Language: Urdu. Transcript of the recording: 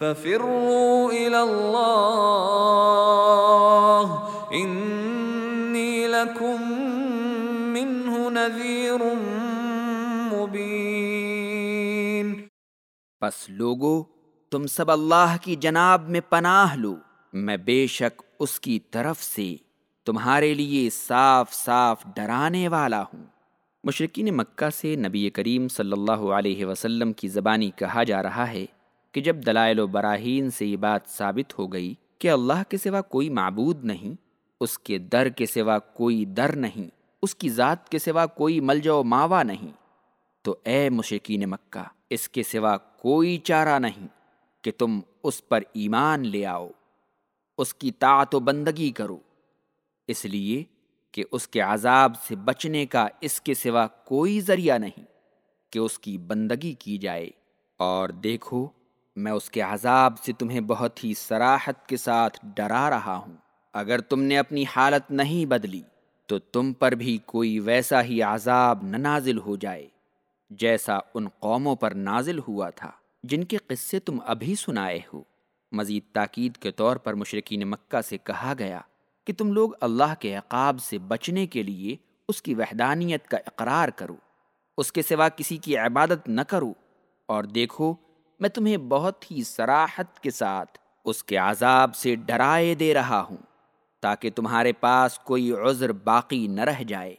ففروا إلى الله إني لكم منه نذير مبين۔ پس لوگو، تم سب اللہ کی جناب میں پناہ لو۔ میں بے شک اس کی طرف سے تمہارے لیے صاف صاف ڈرانے والا ہوں۔ مشرقین مکہ سے نبی کریم صلی اللہ علیہ وسلم کی زبانی کہا جا رہا ہے کہ جب دلائل و براہین سے یہ بات ثابت ہو گئی کہ اللہ کے سوا کوئی معبود نہیں، اس کے در کے سوا کوئی در نہیں، اس کی ذات کے سوا کوئی ملجا و ماوا نہیں، تو اے مشرقین مکہ، اس کے سوا کوئی چارہ نہیں کہ تم اس پر ایمان لے آؤ، اس کی طاعت و بندگی کرو، اس لیے کہ اس کے عذاب سے بچنے کا اس کے سوا کوئی ذریعہ نہیں کہ اس کی بندگی کی جائے، اور دیکھو میں اس کے عذاب سے تمہیں بہت ہی سراحت کے ساتھ ڈرا رہا ہوں۔ اگر تم نے اپنی حالت نہیں بدلی، تو تم پر بھی کوئی ویسا ہی عذاب نہ نازل ہو جائے جیسا ان قوموں پر نازل ہوا تھا، جن کے قصے تم ابھی سنائے ہو۔ مزید تاکید کے طور پر مشرقین مکہ سے کہا گیا کہ تم لوگ اللہ کے عقاب سے بچنے کے لیے اس کی وحدانیت کا اقرار کرو۔ اس کے سوا کسی کی عبادت نہ کرو اور دیکھو میں تمہیں بہت ہی سراحت کے ساتھ اس کے عذاب سے ڈرائے دے رہا ہوں تاکہ تمہارے پاس کوئی عذر باقی نہ رہ جائے۔